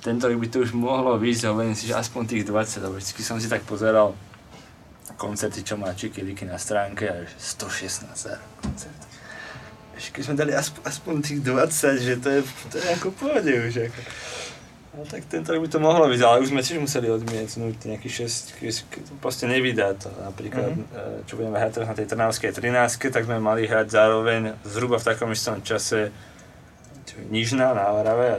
Tento rok by to už mohlo výjsť, hovorím si, že aspoň tých 20, lebo vždy som si tak pozeral koncerty, čo má Čiky Liky na stránke a že 116 za rok koncert. Ešte keď sme dali aspoň, aspoň tých 20, že to je, to je ako pohode už. Ako. No tak tento rok by to mohlo byť, ale už sme tiež museli odmietnúť nejakých 6, keď to proste nevydá to. Napríklad, mm-hmm. čo budeme hrať teraz na tej Trnavskej 13, tak sme mali hrať zároveň zhruba v takom istom čase čo, je, Nižná na Orave a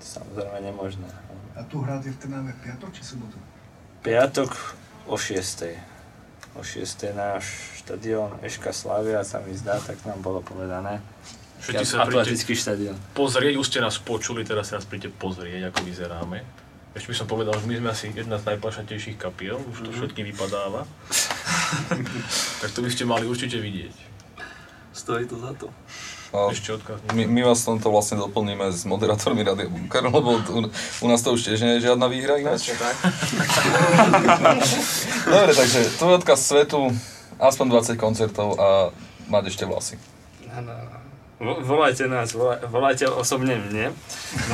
to samozrejme nemožné. A tu hráte v Trnave piatok či sobotu? Piatok o 6. O 6. náš štadión Eška Slavia sa mi zdá, tak nám bolo povedané. Všetci sa Atletický príďte štadión. pozrieť, už ste nás počuli, teraz sa nás príďte pozrieť, ako vyzeráme. Ešte by som povedal, že my sme asi jedna z najplašatejších kapiel, už to Mhm. všetkým vypadáva. *laughs* tak to by ste mali určite vidieť. Stojí to za to. Ešte odkaz. my, my vás v tomto vlastne doplníme s moderátormi Radia Bunker, lebo u, u nás to už tiež nie je žiadna výhra ináč. *laughs* Dobre, takže tvoj odkaz svetu, aspoň 20 koncertov a mať ešte vlasy. Áno, áno. Vo- Volajte nás, volaj, volajte osobne mne.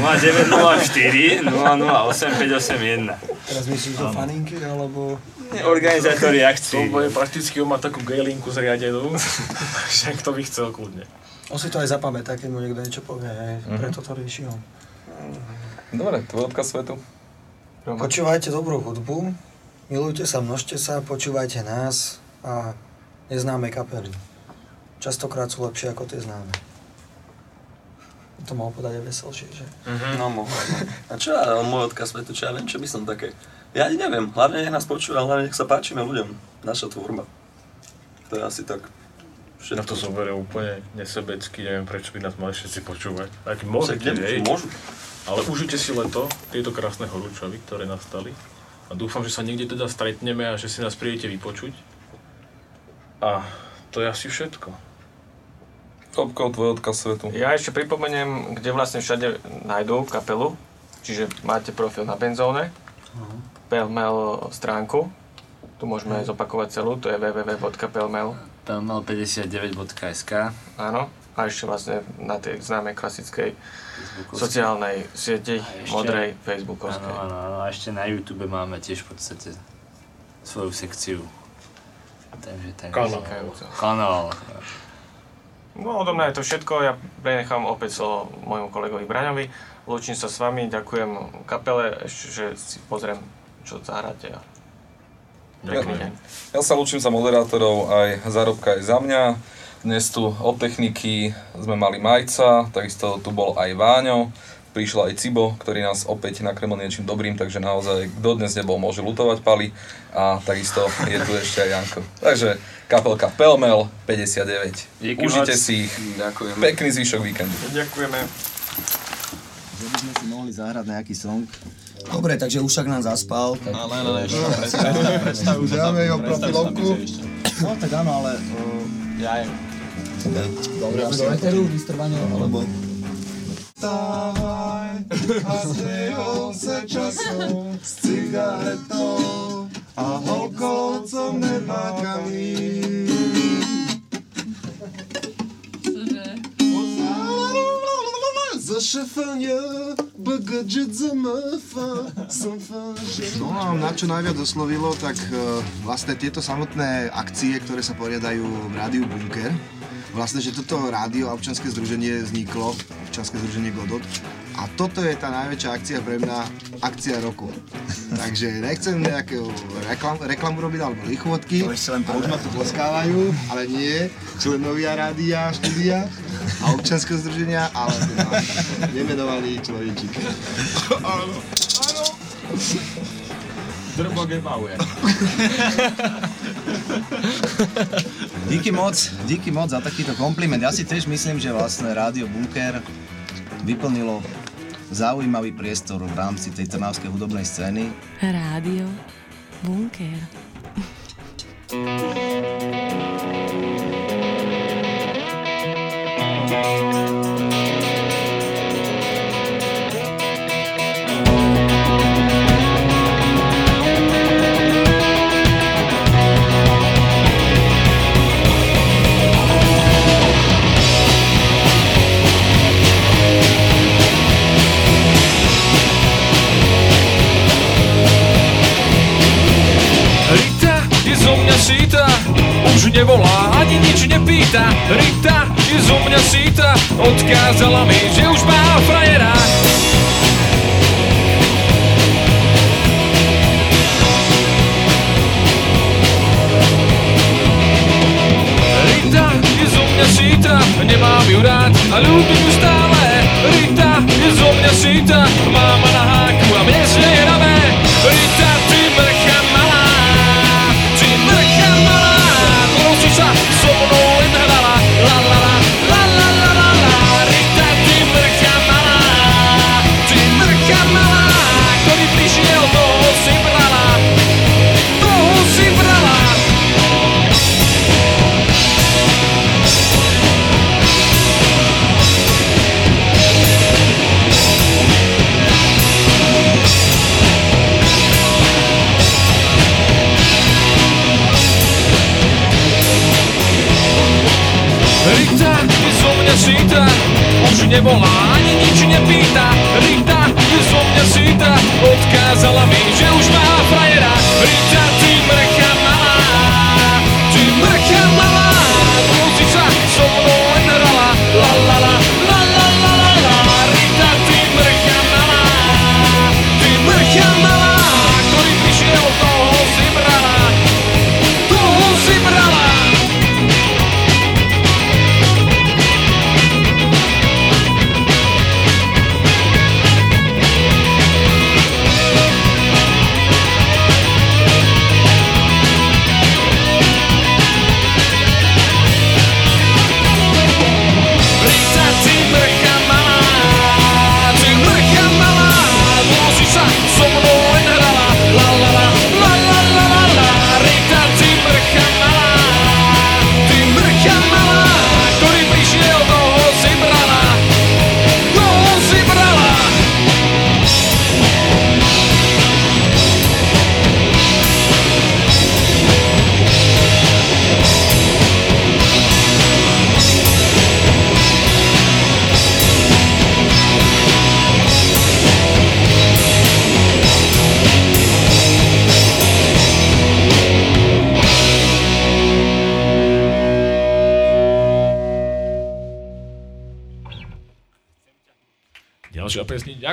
0904 008 581. Teraz myslíš do faninky, alebo... Organizátori akcií. To bude prakticky, on má takú gejlinku zriadenú, *laughs* však to by chcel kľudne. On si to aj zapamätá, keď mu niekto niečo povie, hej. Mhm. Preto to rieši on. Dobre, tvoj odkaz svetu. Počúvajte dobrú hudbu, milujte sa, množte sa, počúvajte nás a neznáme kapely. Častokrát sú lepšie ako tie známe. To mal povedať aj veselšie, že? No mohol. No. A čo ja, môj odkaz svetu, čo ja viem, čo by som také... Ja ani neviem, hlavne nech nás počúva, hlavne nech sa páčime ľuďom, naša tvorba. To je asi tak Na to zoberie úplne nesebecky, neviem prečo by nás mali všetci počúvať. Ak môžete, hej. môžu. Ale užite si leto, tieto krásne horúčavy, ktoré nastali. A dúfam, že sa niekde teda stretneme a že si nás prídete vypočuť. A to je asi všetko. Topko, tvoj odkaz svetu. Ja ešte pripomeniem, kde vlastne všade nájdú kapelu. Čiže máte profil na Benzóne, Pelmel stránku. Tu môžeme aj zopakovať celú, to je www.pelmel. Pelmel59.sk Áno. A ešte vlastne na tej známej klasickej sociálnej sieti, ešte- modrej, facebookovskej. Áno, áno, áno. A ešte na YouTube máme tiež v podstate svoju sekciu. Takže, Kanál. Kanál. No odo mňa je to všetko, ja prenechám opäť slovo môjmu kolegovi Braňovi. Lúčim sa s vami, ďakujem kapele, ešte, že si pozriem, čo zahráte. A pekný deň. Ja sa lúčim za moderátorov aj zárobka aj za mňa. Dnes tu od techniky sme mali Majca, takisto tu bol aj Váňo, prišiel aj Cibo, ktorý nás opäť nakrmil niečím dobrým, takže naozaj kto dnes nebol, môže lutovať Pali a takisto je tu ešte aj Janko. Takže kapelka Pelmel 59. Díky Užite moc. si ich. Ďakujeme. Pekný zvyšok víkendu. Ďakujeme. Že by sme si mohli zahrať nejaký song. Dobre, takže Ušak nám zaspal. Tak... Ale, ale, ale, ešte *laughs* predstav- predstav Dáme jeho profilovku. No tak áno, ale... Uh, Ja je. Dobre, do Eteru, vystrvanie, alebo... Vstávaj a zdejol se časom s cigaretou a holkou, co nemá kamín. Zašefanie, bagadžet za mafa, som No a na čo najviac oslovilo, tak e, vlastne tieto samotné akcie, ktoré sa poriadajú v rádiu Bunker, vlastne, že toto rádio a občanské združenie vzniklo, občanské združenie Godot, a toto je tá najväčšia akcia pre mňa, akcia roku. *laughs* Takže nechcem nejakú reklam, reklamu robiť alebo lichvotky, už ma tu poskávajú, ale nie. Členovia rádia, štúdia a občanského združenia, ale teda nemenovaný človečík. Áno, áno. Drbo gebavuje. Díky moc, díky moc za takýto kompliment. Ja si tiež myslím, že vlastne Rádio Bunker vyplnilo zaujímavý priestor v rámci tej trnavskej hudobnej scény. Rádio Bunker. Rita je zo mňa síta, už nevolá ani nič nepýta. Rita je zo mňa síta, odkázala mi, že už má frajera. Rita je zo mňa síta, nemám ju rád a ľúbim ju stále. Rita je zo mňa síta, mám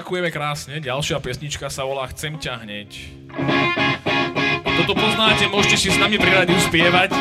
Ďakujeme krásne. Ďalšia pesnička sa volá Chcem ťa hneď. Toto poznáte, môžete si s nami pri rádiu spievať.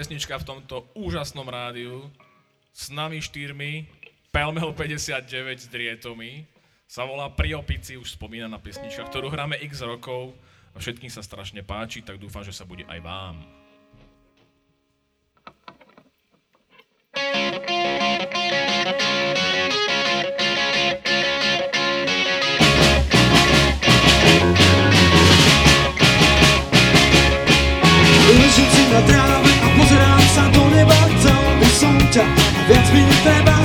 Pesnička v tomto úžasnom rádiu s nami štyrmi, Pelmel 59 s drietomi, sa volá Pri už spomínaná pesnička, ktorú hráme x rokov a všetkým sa strašne páči, tak dúfam, že sa bude aj vám. Tráve a pozerám sa do neba Chcel by som ťa, viac mi netreba.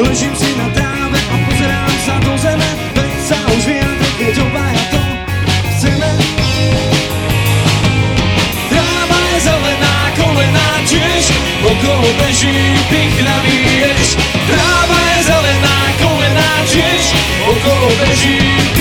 Ležím si na tráve a pozerám sa do zeme. Veď sa už vyjadri, keď obaja to chceme. Tráva je zelená, kolená tiež Okolo beží pichľavý ješ Tráva je zelená, kolená tiež Okolo beží